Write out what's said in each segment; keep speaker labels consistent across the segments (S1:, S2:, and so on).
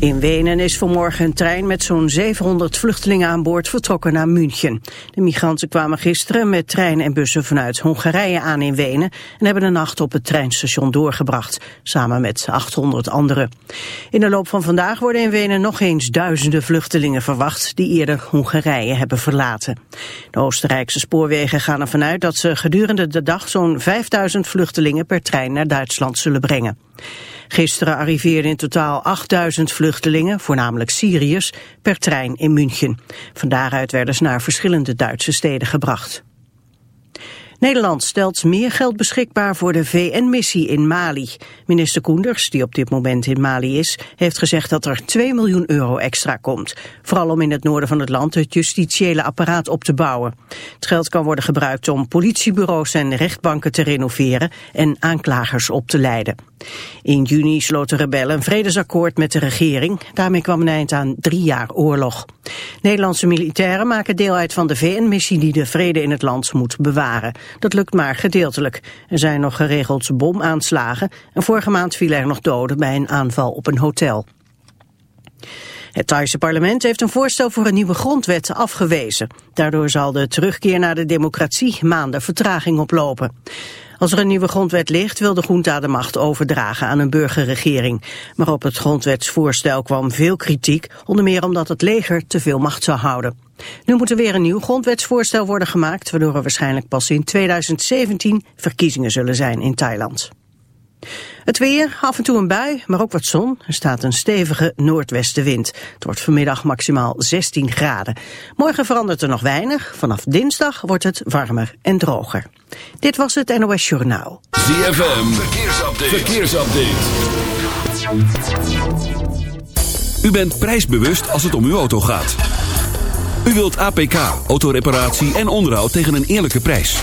S1: In Wenen is vanmorgen een trein met zo'n 700 vluchtelingen aan boord vertrokken naar München. De migranten kwamen gisteren met treinen en bussen vanuit Hongarije aan in Wenen... en hebben de nacht op het treinstation doorgebracht, samen met 800 anderen. In de loop van vandaag worden in Wenen nog eens duizenden vluchtelingen verwacht... die eerder Hongarije hebben verlaten. De Oostenrijkse spoorwegen gaan ervan uit dat ze gedurende de dag... zo'n 5000 vluchtelingen per trein naar Duitsland zullen brengen. Gisteren arriveerden in totaal 8000 vluchtelingen, voornamelijk Syriërs, per trein in München. Van daaruit werden ze naar verschillende Duitse steden gebracht. Nederland stelt meer geld beschikbaar voor de VN-missie in Mali. Minister Koenders, die op dit moment in Mali is, heeft gezegd dat er 2 miljoen euro extra komt. Vooral om in het noorden van het land het justitiële apparaat op te bouwen. Het geld kan worden gebruikt om politiebureaus en rechtbanken te renoveren en aanklagers op te leiden. In juni sloot de rebellen een vredesakkoord met de regering. Daarmee kwam een eind aan drie jaar oorlog. Nederlandse militairen maken deel uit van de VN-missie die de vrede in het land moet bewaren. Dat lukt maar gedeeltelijk. Er zijn nog geregeld bomaanslagen en vorige maand vielen er nog doden bij een aanval op een hotel. Het Thaise parlement heeft een voorstel voor een nieuwe grondwet afgewezen. Daardoor zal de terugkeer naar de democratie maanden vertraging oplopen. Als er een nieuwe grondwet ligt, wil de junta de macht overdragen aan een burgerregering. Maar op het grondwetsvoorstel kwam veel kritiek, onder meer omdat het leger te veel macht zou houden. Nu moet er weer een nieuw grondwetsvoorstel worden gemaakt, waardoor er waarschijnlijk pas in 2017 verkiezingen zullen zijn in Thailand. Het weer, af en toe een bui, maar ook wat zon. Er staat een stevige noordwestenwind. Het wordt vanmiddag maximaal 16 graden. Morgen verandert er nog weinig. Vanaf dinsdag wordt het warmer en droger. Dit was het NOS Journaal.
S2: ZFM, verkeersupdate. verkeersupdate. U bent prijsbewust als het om uw auto gaat. U wilt APK, autoreparatie en onderhoud tegen een eerlijke prijs.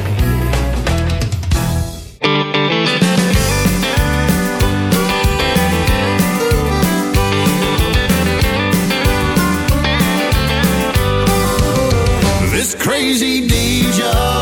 S3: Crazy deja.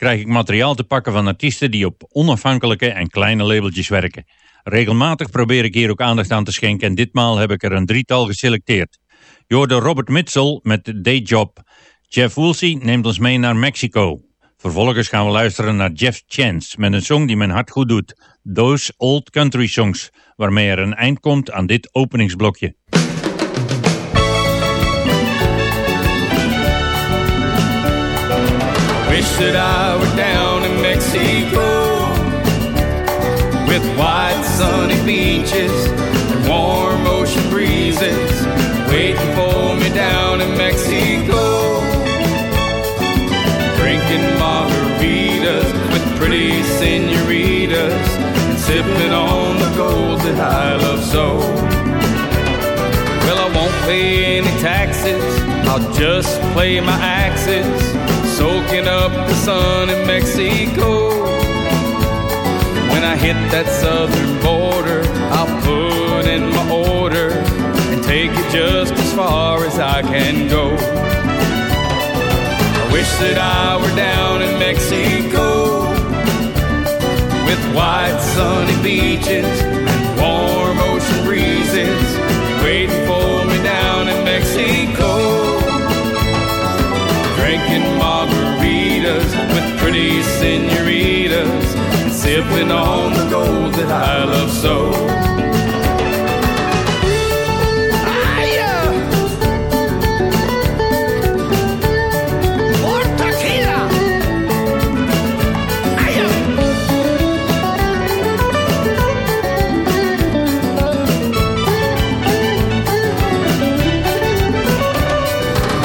S4: Krijg ik materiaal te pakken van artiesten die op onafhankelijke en kleine labeltjes werken. Regelmatig probeer ik hier ook aandacht aan te schenken en ditmaal heb ik er een drietal geselecteerd. Je Robert Mitchell met Day Job. Jeff Woolsey neemt ons mee naar Mexico. Vervolgens gaan we luisteren naar Jeff Chance met een song die mijn hart goed doet. Those Old Country Songs, waarmee er een eind komt aan dit openingsblokje.
S5: Wish that I were down in Mexico with white sunny beaches and warm ocean breezes waiting for me down in Mexico. Drinking margaritas with pretty senoritas and sipping on the gold that I love so. Well, I won't pay any taxes. I'll just play my axes, soaking up the sun in Mexico. When I hit that southern border, I'll put in my order and take it just as far as I can go. I wish that I were down in Mexico with white sunny beaches with pretty senoritas and sipping on the gold that I love so.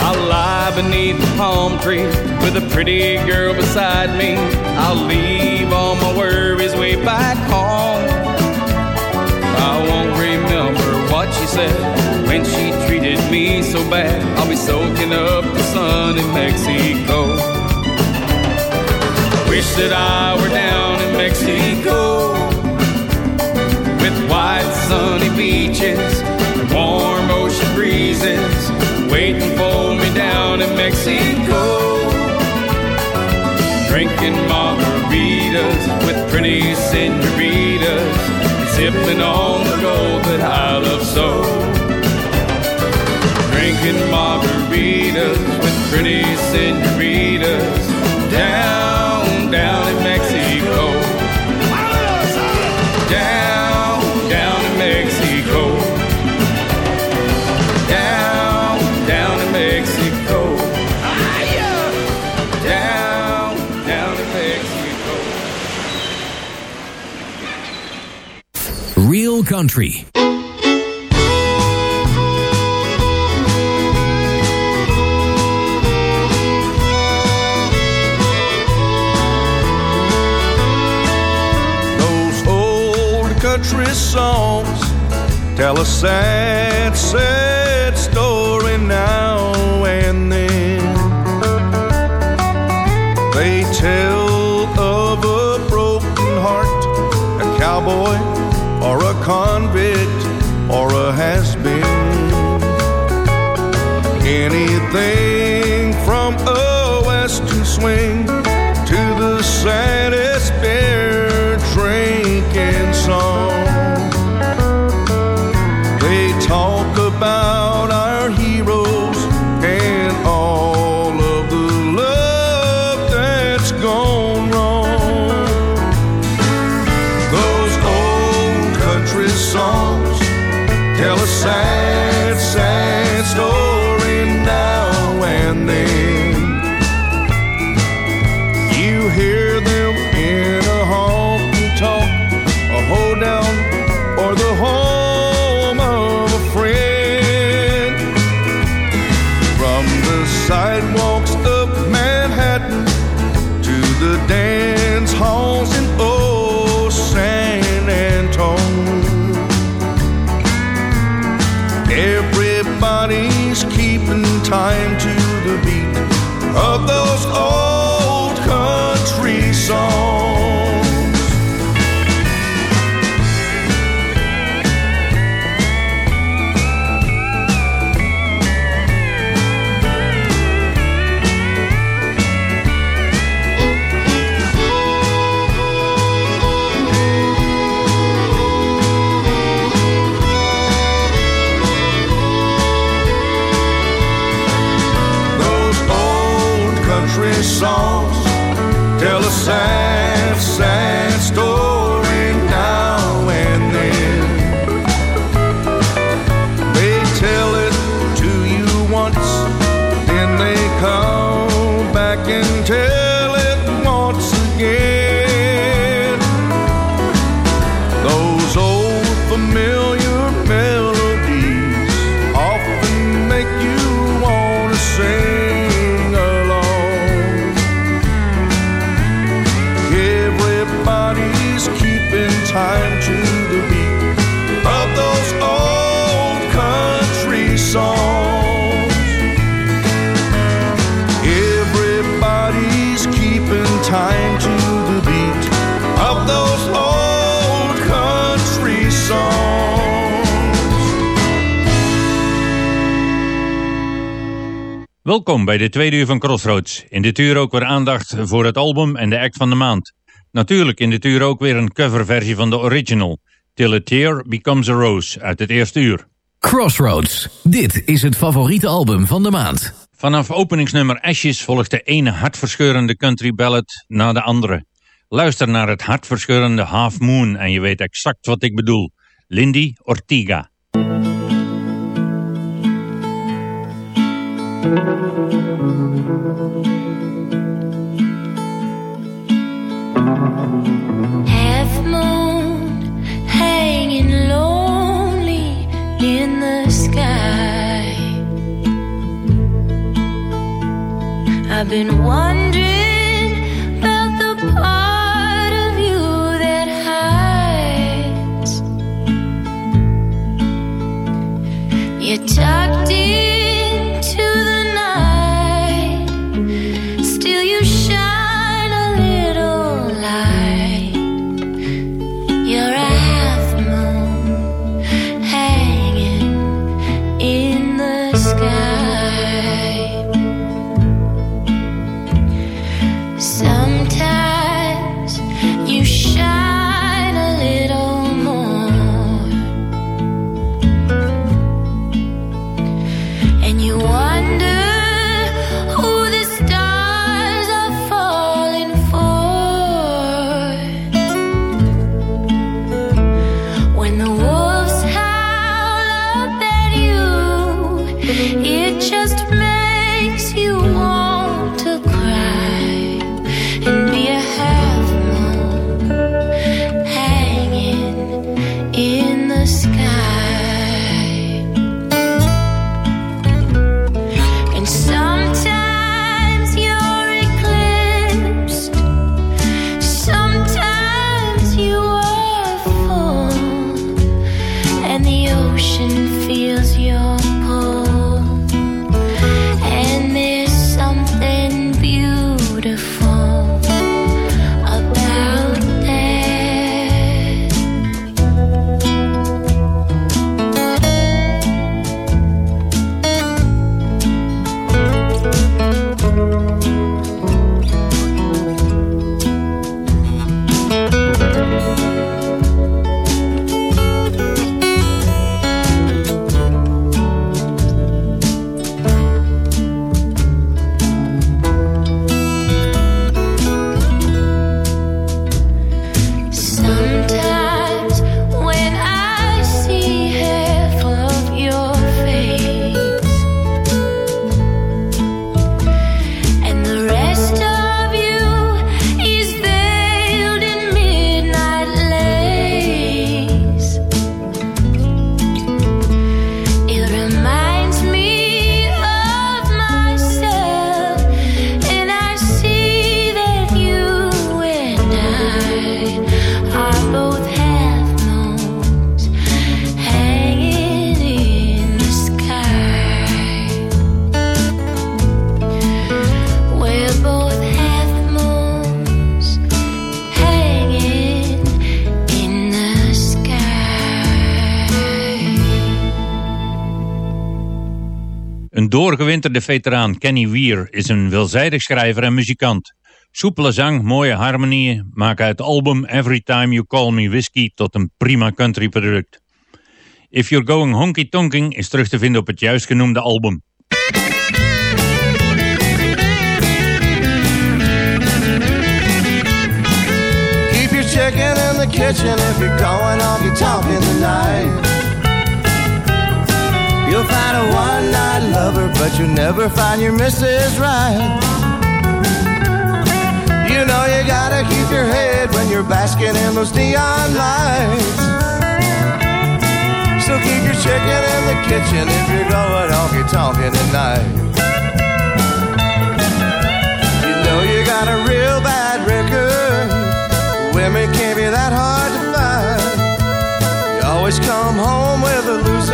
S5: I'll lie beneath the palm tree with a pretty girl beside me. I'll leave all my worries way back home. I won't remember what she said when she treated me so bad. I'll be soaking up the sun in Mexico. Wish that I were down in Mexico with white sunny beaches and warm ocean breezes waiting for me down in Mexico. Drinking margaritas with pretty senoritas sipping on the gold that I love so. Drinking margaritas with pretty senoritas
S6: Country.
S7: Those old country songs tell a sad, sad story now and then. They tell of a broken heart, a cowboy Anything from a western swing to the saddest
S4: tweede uur van Crossroads. In dit uur ook weer aandacht voor het album en de act van de maand. Natuurlijk in dit uur ook weer een coverversie van de original. Till a Tear Becomes a Rose uit het eerste uur.
S6: Crossroads. Dit is het favoriete album van de maand.
S4: Vanaf openingsnummer Ashes volgt de ene hartverscheurende country ballad na de andere. Luister naar het hartverscheurende Half Moon en je weet exact wat ik bedoel. Lindy Ortiga.
S8: I've been wondering about the part of you that hides. You tucked
S9: doorgewinterde veteraan Kenny Weir is een veelzijdig schrijver en muzikant. Soepele zang, mooie harmonieën maken het album Every Time You Call Me Whiskey tot een prima country product. If You're Going Honky Tonking is terug te vinden op het juist genoemde album.
S10: Keep your chicken in the kitchen if you're going honky tonkin' tonight. But you'll never find your Mrs. Right. You know you gotta keep your head when you're basking in those neon lights. So keep your chicken in the kitchen if you're going honky tonkin' tonight. You know you got a real bad record. Women can't be that hard to find. You always come home with a loser.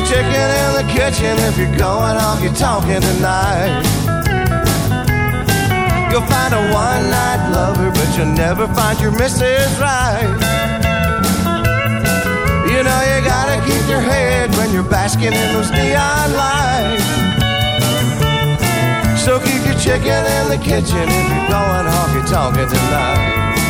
S10: Your chicken in the kitchen if you're going honky tonkin' tonight. You'll find a one night lover, but you'll never find your Mrs. Right. You know you gotta keep your head when you're basking in those neon lights. So keep your chicken in the kitchen if you're going honky tonkin' tonight.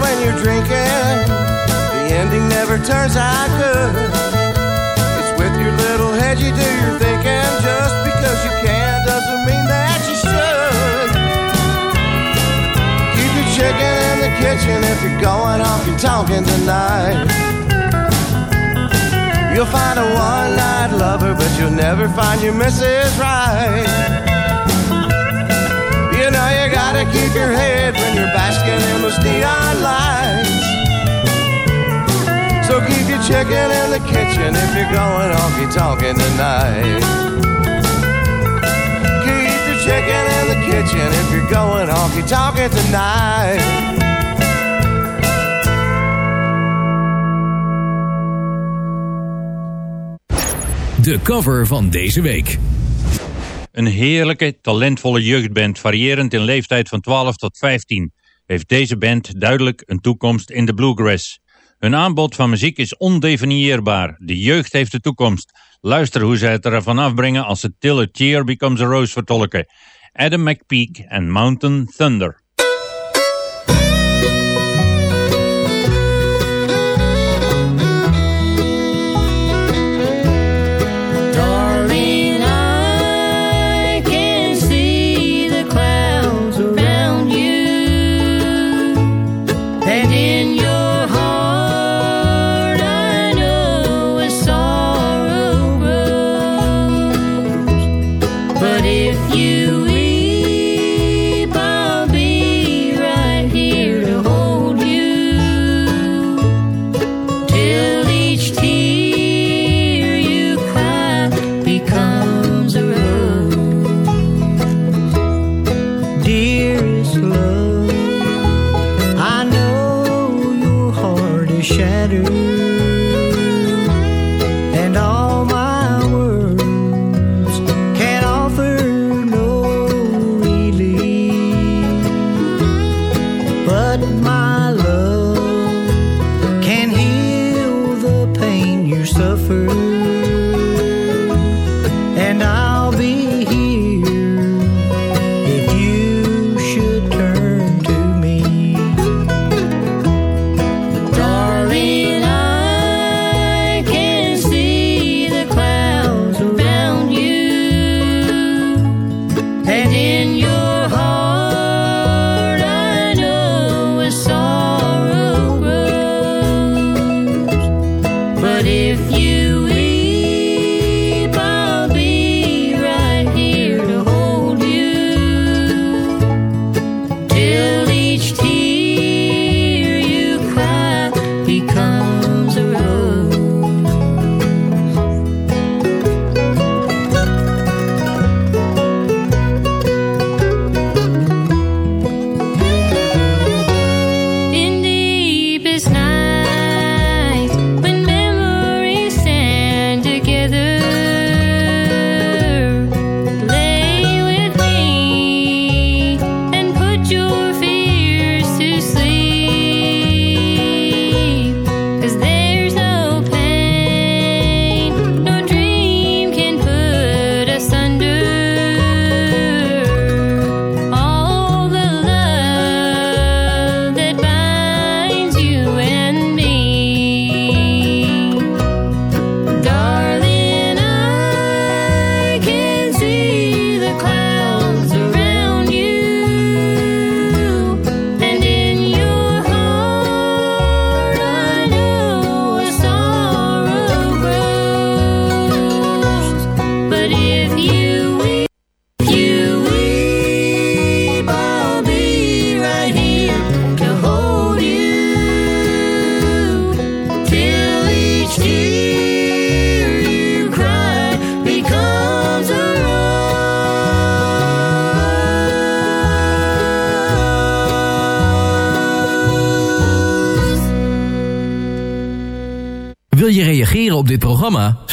S10: When you're drinking? The ending never turns out good. It's with your little head you do your thinking. Just because you can doesn't mean that you should. Keep your chicken in the kitchen if you're going honky tonkin' tonight. You'll find a one night lover, but you'll never find your Mrs. Right. You know you gotta keep your head chicken in the kitchen if you're going honky tonkin' tonight. Keep your chicken in the kitchen if you're going honky tonkin' tonight.
S6: De cover van deze week.
S9: Een heerlijke, talentvolle jeugdband, variërend in leeftijd van 12 tot 15, heeft deze band duidelijk een toekomst in de bluegrass. Hun aanbod van muziek is ondefinieerbaar. De jeugd heeft de toekomst. Luister hoe zij het ervan afbrengen als ze Till a Cheer Becomes a Rose vertolken. Adam McPeak en Mountain Thunder.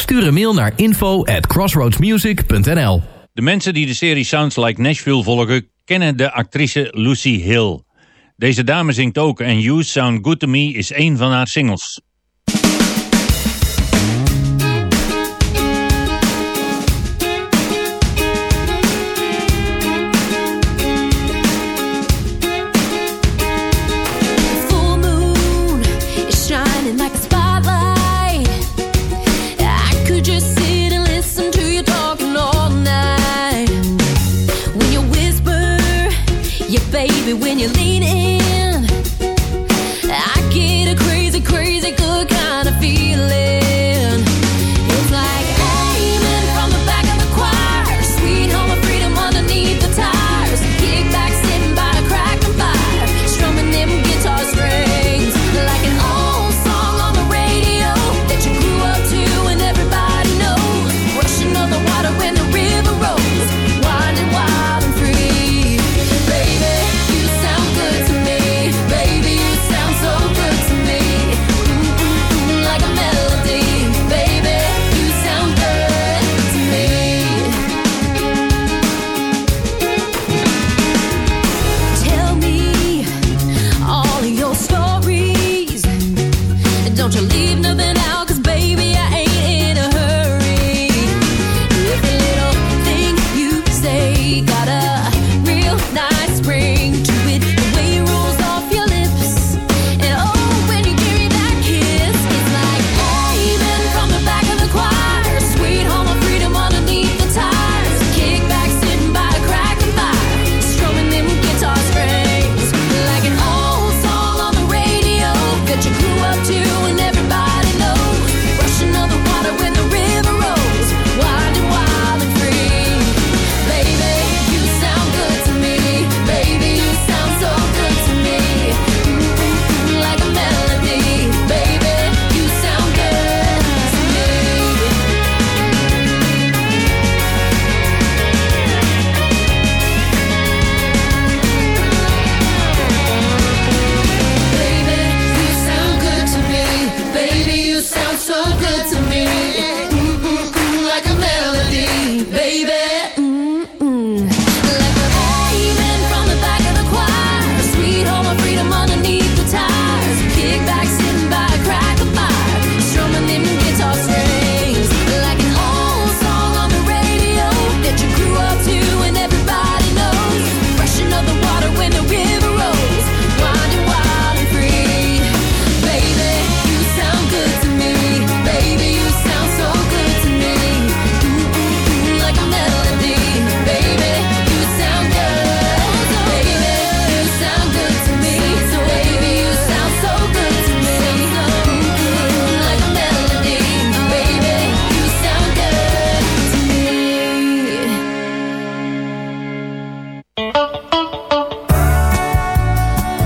S6: Stuur een mail naar info at crossroadsmusic.nl
S4: De mensen die de serie Sounds Like Nashville volgen, kennen de actrice Lucy Hill. Deze dame zingt ook en You Sound Good To Me is een van haar singles.
S8: Don't you leave nothing out,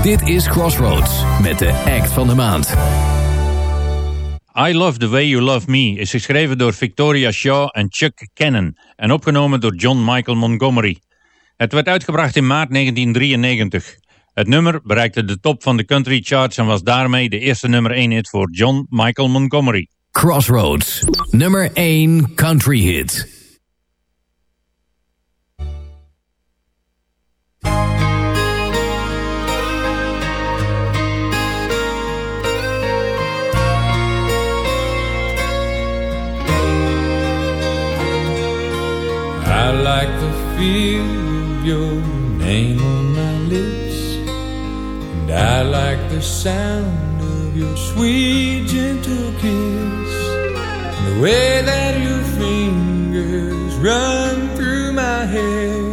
S6: Dit is Crossroads met de act van de maand.
S4: I Love The Way You Love Me is geschreven door Victoria Shaw en Chuck Cannon en opgenomen door John Michael Montgomery. Het werd uitgebracht in maart 1993. Het nummer bereikte de top van de country charts en was daarmee de eerste nummer 1 hit voor John Michael Montgomery.
S6: Crossroads, nummer 1 country hit.
S11: I like the feel of your name on my lips, and I like the sound of your sweet, gentle kiss, and the way that your fingers run through my hair,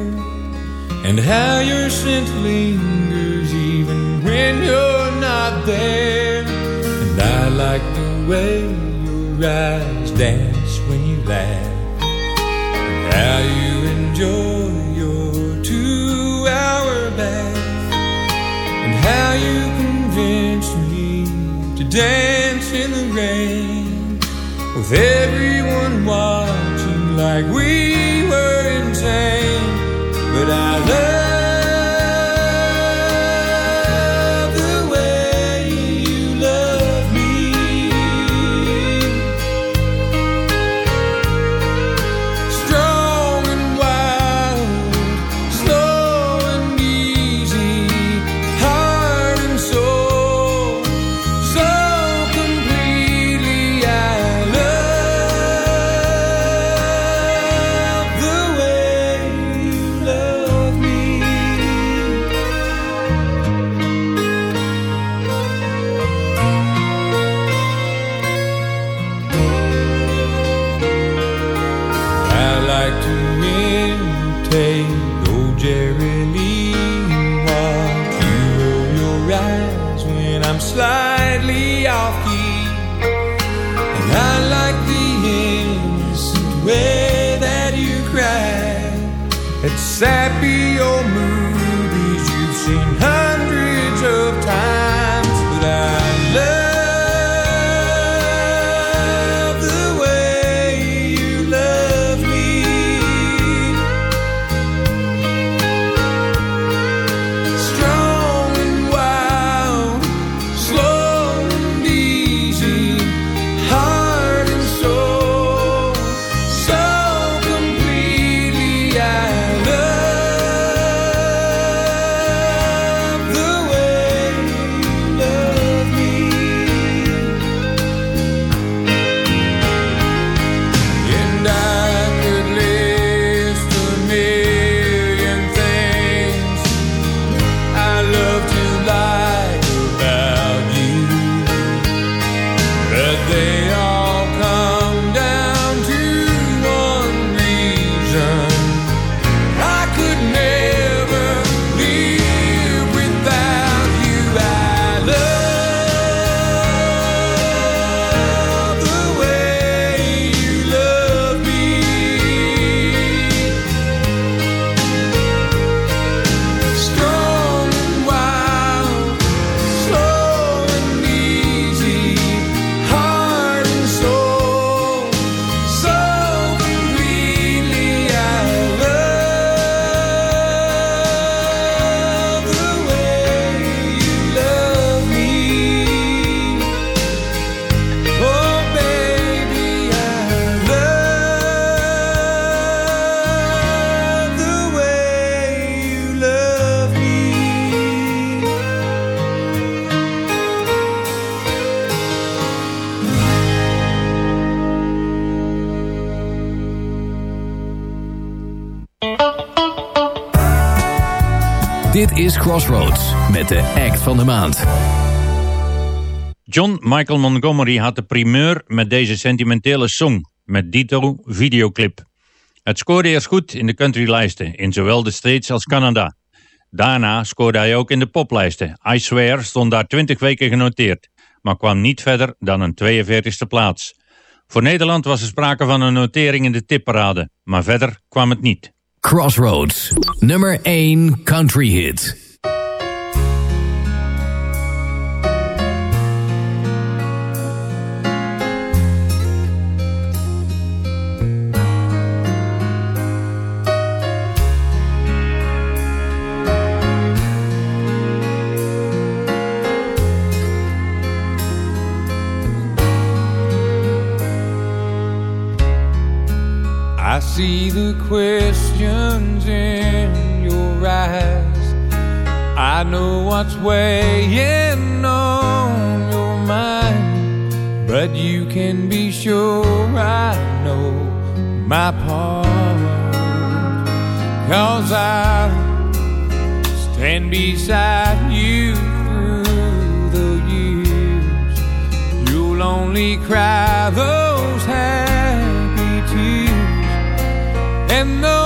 S11: and how your scent lingers even when you're not there, and I like the way your eyes dance when you laugh how you enjoy your two hour bath and how you convince me to dance in the rain with everyone watching like we were insane. But I love
S6: Crossroads met de act van de maand.
S4: John Michael Montgomery had de primeur met deze sentimentele song met dito videoclip. Het scoorde eerst goed in de countrylijsten in zowel de States als Canada. Daarna scoorde hij ook in de poplijsten. I Swear stond daar 20 weken genoteerd, maar kwam niet verder dan een 42e plaats. Voor Nederland was er sprake van een notering in de tipparade, maar verder kwam het niet.
S6: Crossroads, nummer 1 country hit.
S11: I see the questions in your eyes. I know what's weighing on your mind, but you can be sure I know my part. Cause I stand beside you through the years. You'll only cry those happy know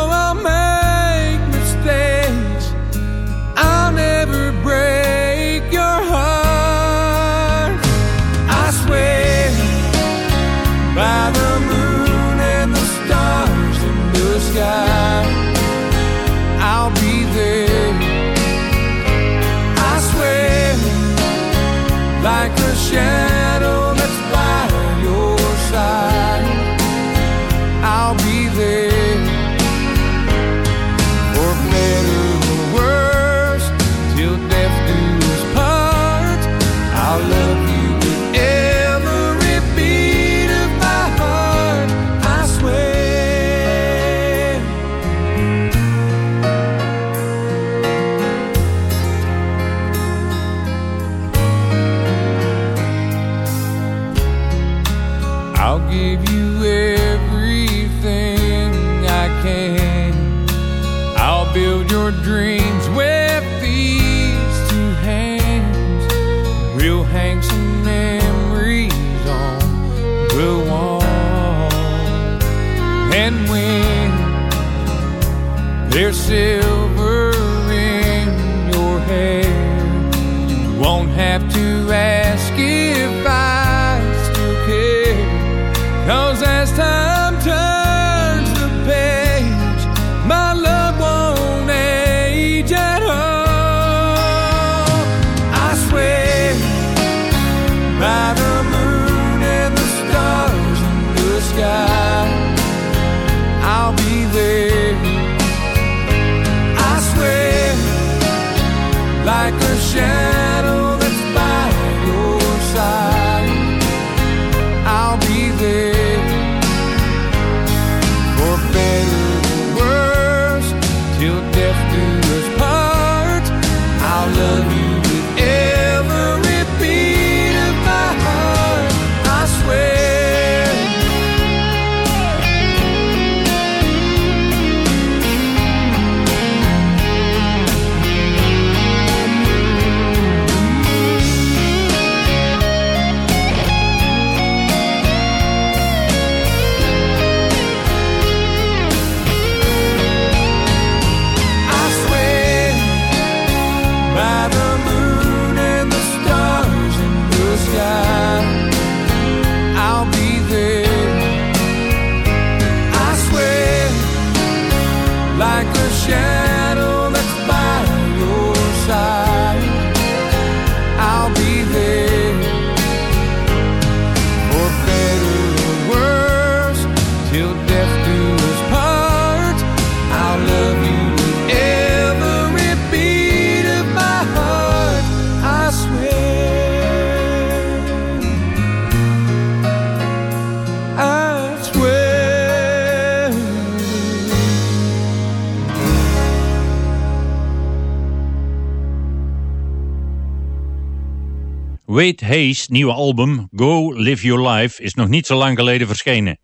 S4: Wade Hayes' nieuwe album Go Live Your Life is nog niet zo lang geleden verschenen.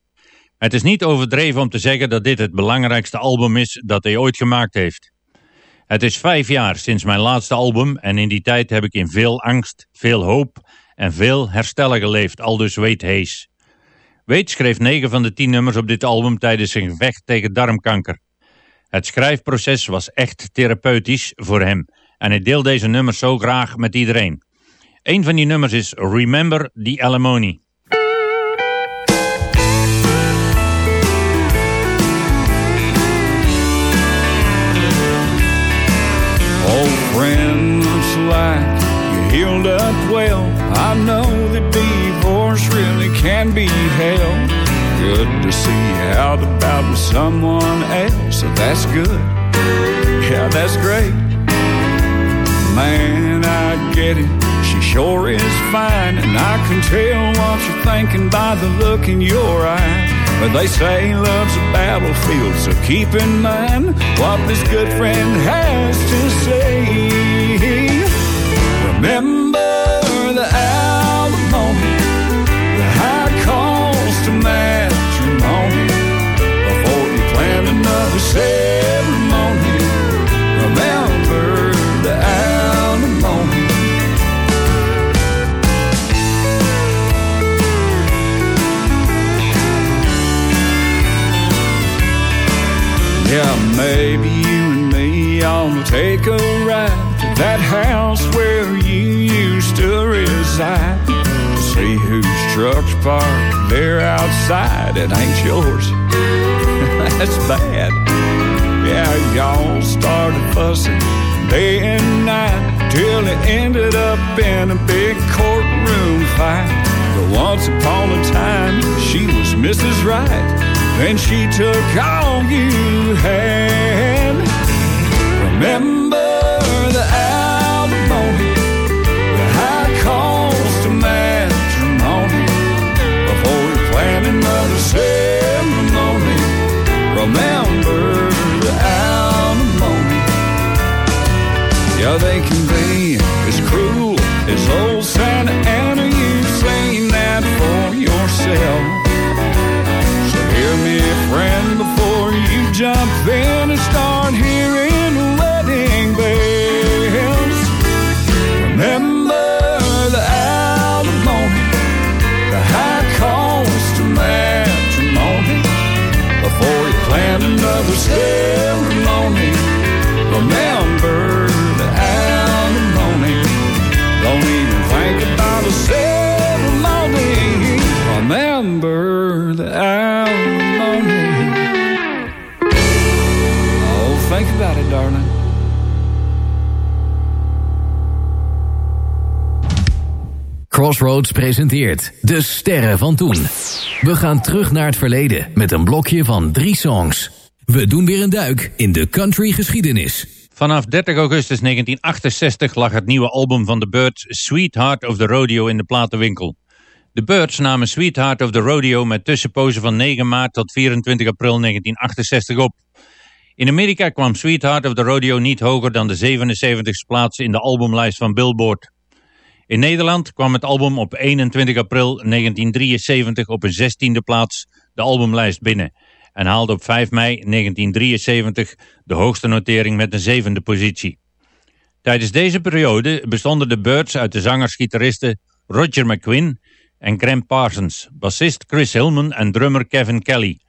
S4: Het is niet overdreven om te zeggen dat dit het belangrijkste album is dat hij ooit gemaakt heeft. Het is vijf jaar sinds mijn laatste album en in die tijd heb ik in veel angst, veel hoop en veel herstellen geleefd, aldus Wade Hayes. Wade schreef negen van de tien nummers op dit album tijdens zijn gevecht tegen darmkanker. Het schrijfproces was echt therapeutisch voor hem en hij deelt deze nummers zo graag met iedereen. Een van die nummers is Remember the Alimony.
S7: Old friend, looks like you healed up well. I know that divorce really can be hell. Good to see you out about with someone else, so that's good. Yeah, that's great. Man, I get it. She sure is fine, and I can tell what you're thinking by the look in your eye. But they say love's a battlefield, so keep in mind what this good friend has to say. Remember Yeah, maybe you and me ought to take a ride to that house where you used to reside. See whose truck's parked there outside. It ain't yours. That's bad. Yeah, y'all started fussing day and night till it ended up in a big courtroom fight. But once upon a time, she was Mrs. Right. Then she took all you had. Remember jump in
S6: Crossroads presenteert De Sterren van Toen. We gaan terug naar het verleden met een blokje van drie songs. We doen weer een duik in de country geschiedenis.
S4: Vanaf 30 augustus 1968 lag het nieuwe album van The Birds Sweetheart of the Rodeo in de platenwinkel. De Birds namen Sweetheart of the Rodeo met tussenpozen van 9 maart tot 24 april 1968 op. In Amerika kwam Sweetheart of the Rodeo niet hoger dan de 77ste plaats in de albumlijst van Billboard. In Nederland kwam het album op 21 april 1973 op een 16e plaats de albumlijst binnen en haalde op 5 mei 1973 de hoogste notering met een zevende positie. Tijdens deze periode bestonden de Birds uit de zangers-gitaristen Roger McQuinn en Graham Parsons, bassist Chris Hillman en drummer Kevin Kelly.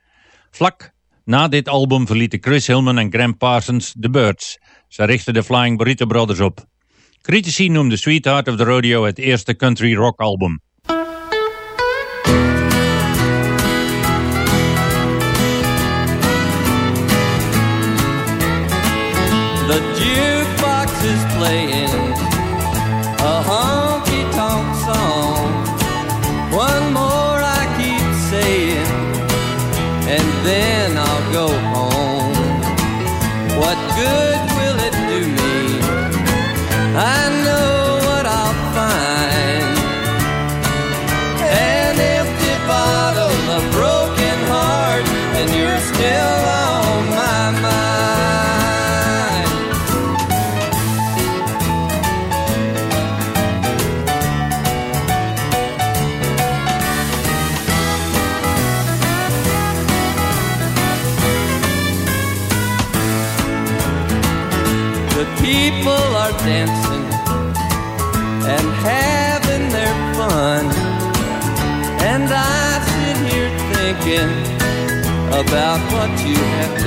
S4: Vlak na dit album verlieten Chris Hillman en Graham Parsons de Birds. Ze richtten de Flying Burrito Brothers op. Critici noemden Sweetheart of the Rodeo het eerste country rock album.
S12: The jukebox is playing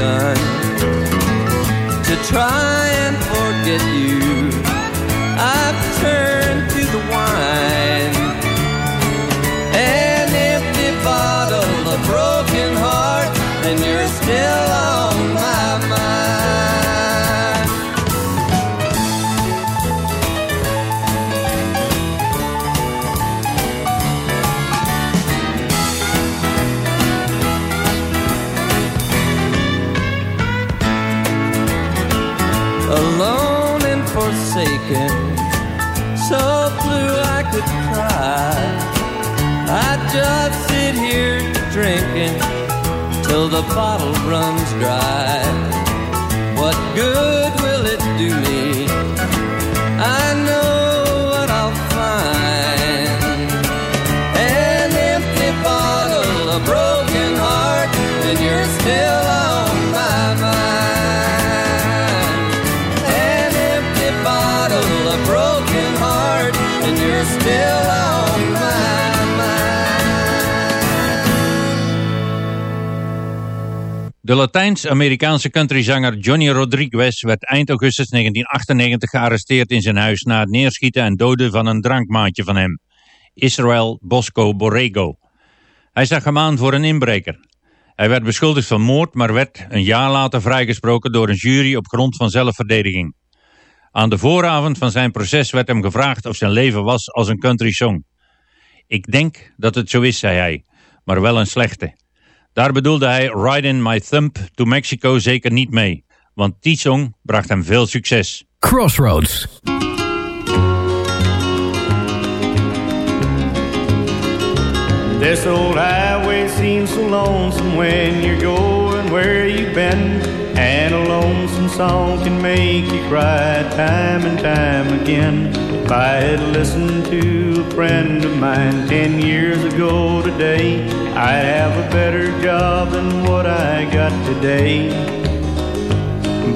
S12: done to try and forget you. Bottle runs dry.
S4: De Latijns-Amerikaanse countryzanger Johnny Rodriguez werd eind augustus 1998 gearresteerd in zijn huis na het neerschieten en doden van een drankmaatje van hem, Israel Bosco Borrego. Hij zag hem aan voor een inbreker. Hij werd beschuldigd van moord, maar werd een jaar later vrijgesproken door een jury op grond van zelfverdediging. Aan de vooravond van zijn proces werd hem gevraagd of zijn leven was als een country song. Ik denk dat het zo is, zei hij, maar wel een slechte. Daar bedoelde hij Riding My Thumb to Mexico zeker niet mee, want die song bracht hem veel succes.
S6: Crossroads.
S13: This old highway seems so lonesome when you're going where you've been. And a lonesome song can make you cry time and time again. If I had listened to a friend of mine ten years ago today, I'd have a better than what I got today.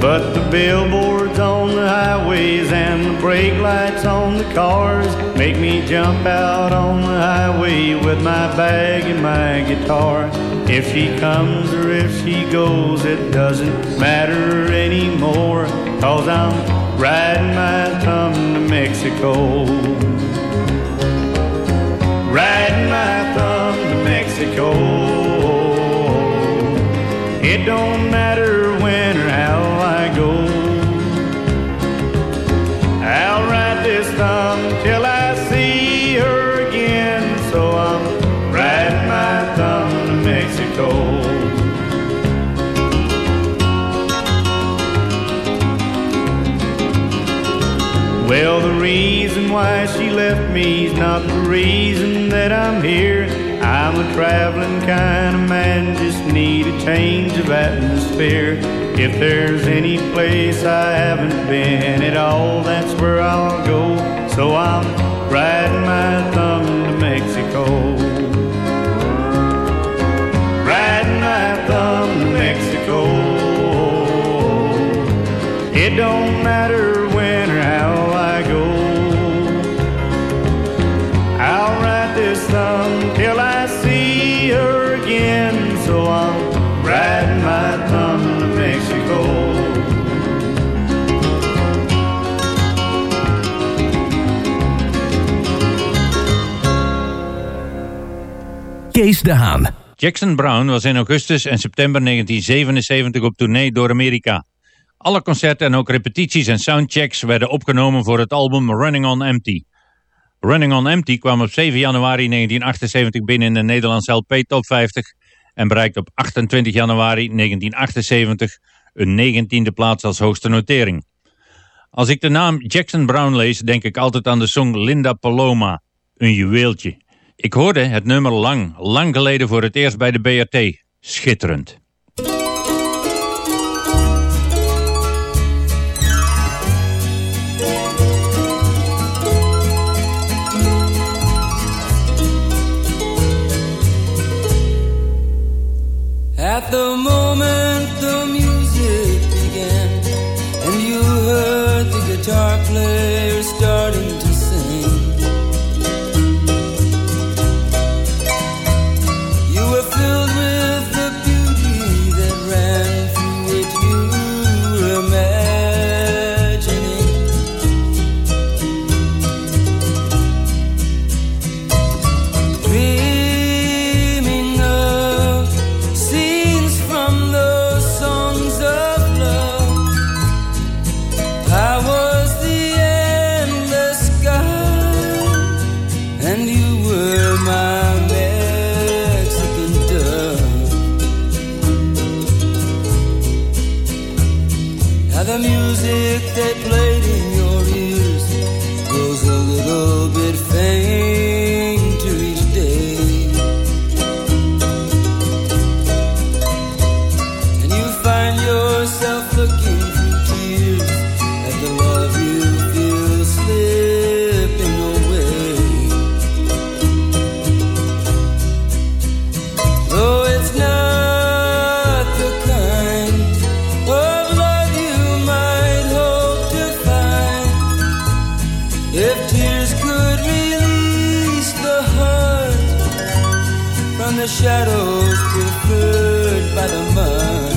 S13: But the billboards on the highways and the brake lights on the cars make me jump out on the highway with my bag and my guitar. If she comes or if she goes, it doesn't matter anymore, cause I'm riding my thumb to Mexico. Riding my thumb to Mexico. It don't matter when or how I go. I'll ride this thumb till I see her again. So I'm riding my thumb to Mexico. Well, the reason why she left me's not the reason that I'm here I'm a traveling kind of man, just need a change of atmosphere. If there's any place I haven't been at all, that's where I'll go. So I'm riding my thumb to Mexico. Riding my thumb to Mexico. It don't matter
S6: Kees de Haan.
S4: Jackson Brown was in augustus en september 1977 op tournee door Amerika. Alle concerten en ook repetities en soundchecks werden opgenomen voor het album Running on Empty. Running on Empty kwam op 7 januari 1978 binnen in de Nederlandse LP Top 50 en bereikt op 28 januari 1978 een negentiende plaats als hoogste notering. Als ik de naam Jackson Brown lees, denk ik altijd aan de song Linda Paloma, een juweeltje. Ik hoorde het nummer lang, lang geleden voor het eerst bij de BRT. Schitterend.
S14: At the shadows preferred by the mind.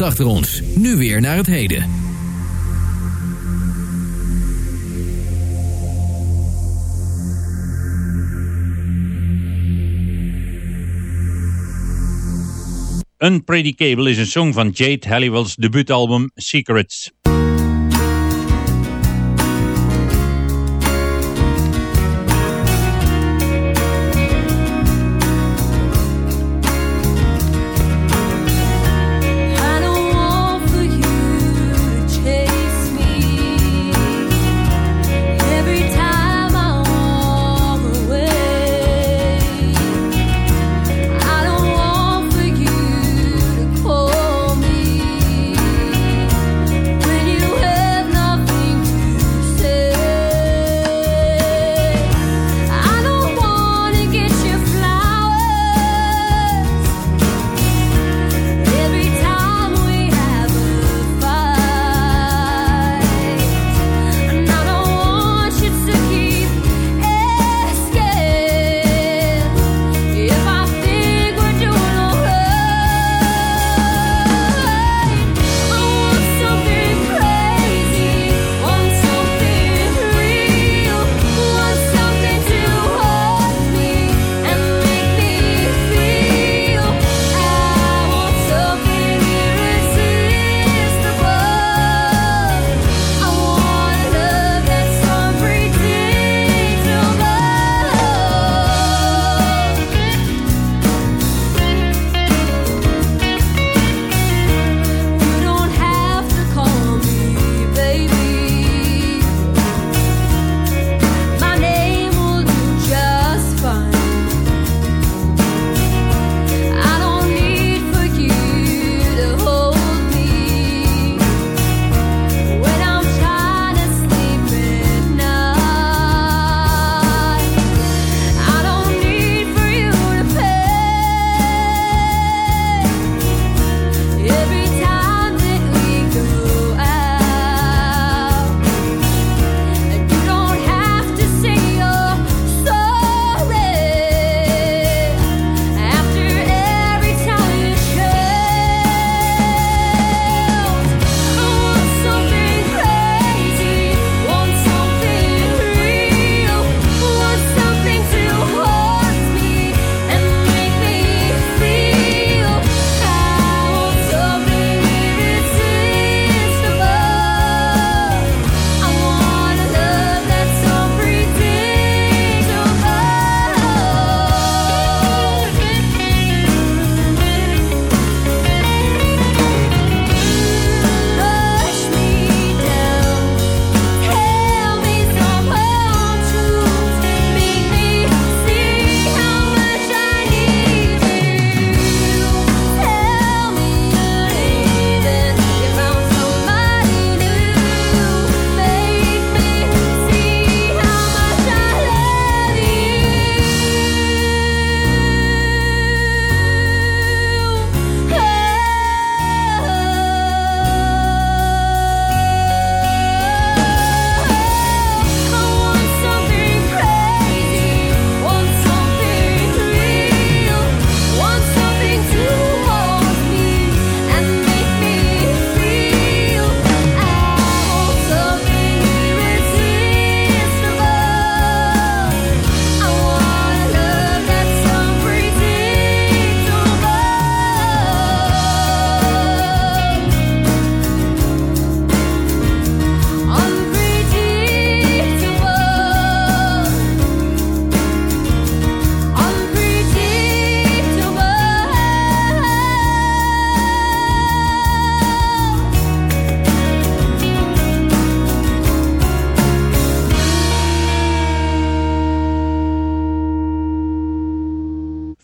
S6: achter ons. Nu weer naar het heden.
S8: Unpredictable is een song van Jade Halliwell's debuutalbum Secrets.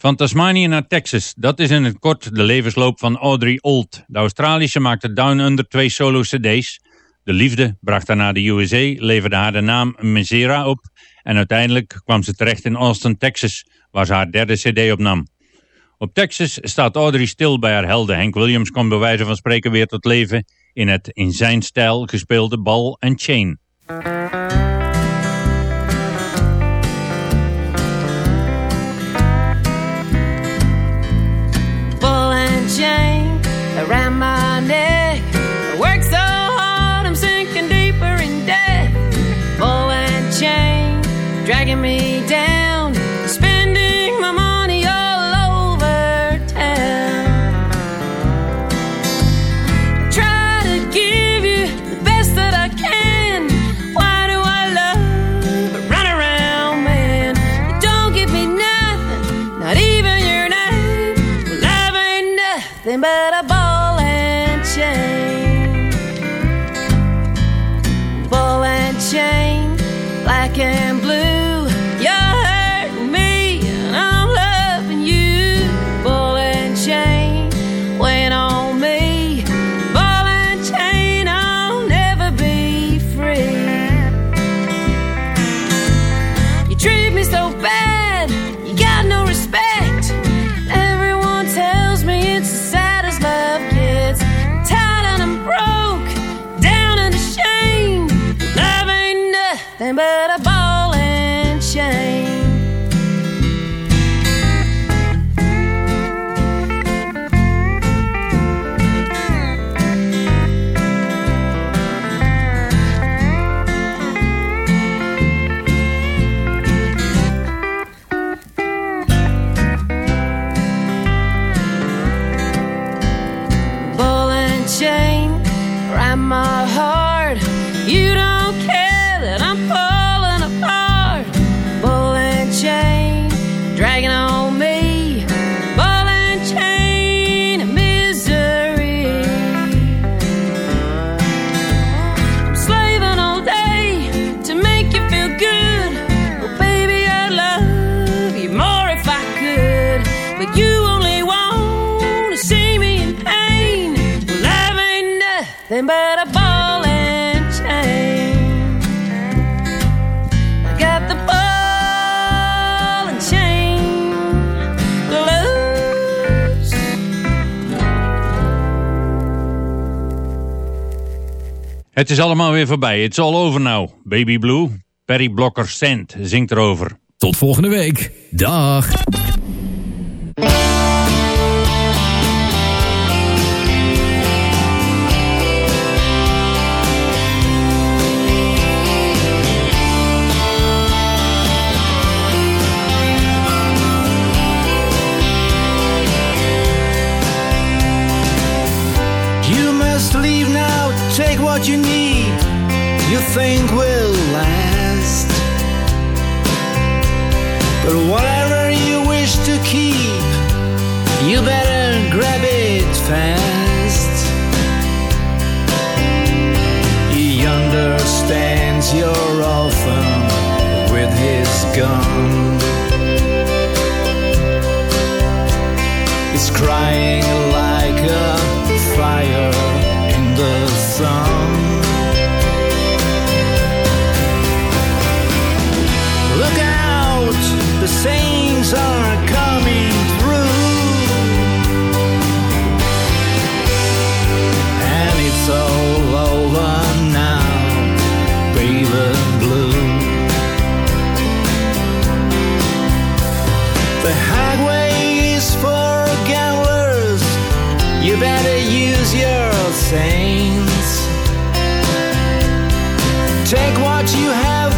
S8: Van Tasmanië naar Texas, dat is in het kort de levensloop van Audrey Old. De Australische maakte Down Under twee solo cd's. De liefde bracht daarna de USA, leverde haar de naam Mesera op... en uiteindelijk kwam ze terecht in Austin, Texas, waar ze haar derde cd opnam. Op Texas staat Audrey stil bij haar helden. Hank Williams komt bij wijze van spreken weer tot leven... in het in zijn stijl gespeelde
S4: Ball and chain. Het is allemaal weer voorbij. It's all over now. Baby Blue, Perry Blocker Sand zingt erover.
S6: Tot volgende week. Dag.
S15: what you need you think will last. But whatever you wish to keep, you better grab it fast. He understands your saints. Take what you have.